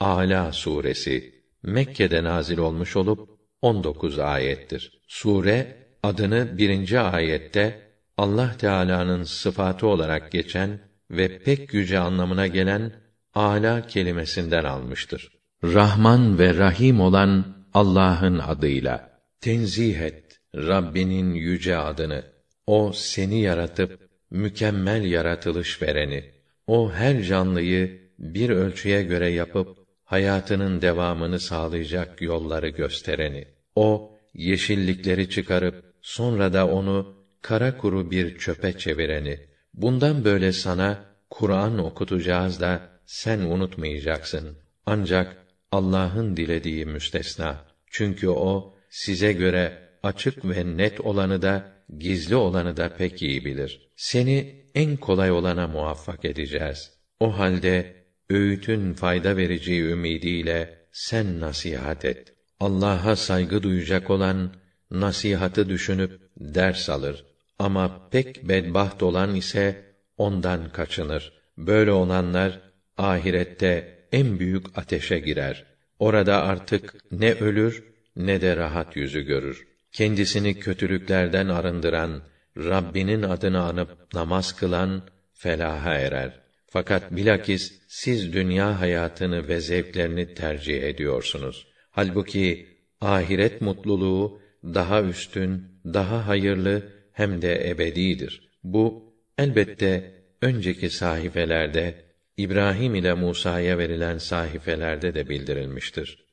Ala suresi Mekke'de nazil olmuş olup 19 ayettir. Sure adını birinci ayette Allah Teala'nın sıfatı olarak geçen ve pek yüce anlamına gelen ala kelimesinden almıştır. Rahman ve Rahim olan Allah'ın adıyla tenzih et Rabbinin yüce adını. O seni yaratıp mükemmel yaratılış vereni. O her canlıyı bir ölçüye göre yapıp hayatının devamını sağlayacak yolları göstereni. O yeşillikleri çıkarıp sonra da onu kara kuru bir çöpe çevireni. Bundan böyle sana Kur'an okutacağız da sen unutmayacaksın. Ancak Allah'ın dilediği müstesna. Çünkü o size göre açık ve net olanı da gizli olanı da pek iyi bilir. Seni en kolay olana muvaffak edeceğiz. O halde öğütün fayda vereceği ümidiyle sen nasihat et. Allah'a saygı duyacak olan nasihatı düşünüp ders alır. Ama pek bedbaht olan ise ondan kaçınır. Böyle olanlar ahirette en büyük ateşe girer. Orada artık ne ölür ne de rahat yüzü görür. Kendisini kötülüklerden arındıran, Rabbinin adını anıp namaz kılan felaha erer. Fakat bilakis siz dünya hayatını ve zevklerini tercih ediyorsunuz. Halbuki ahiret mutluluğu daha üstün, daha hayırlı hem de ebedidir. Bu elbette önceki sahifelerde İbrahim ile Musa'ya verilen sahifelerde de bildirilmiştir.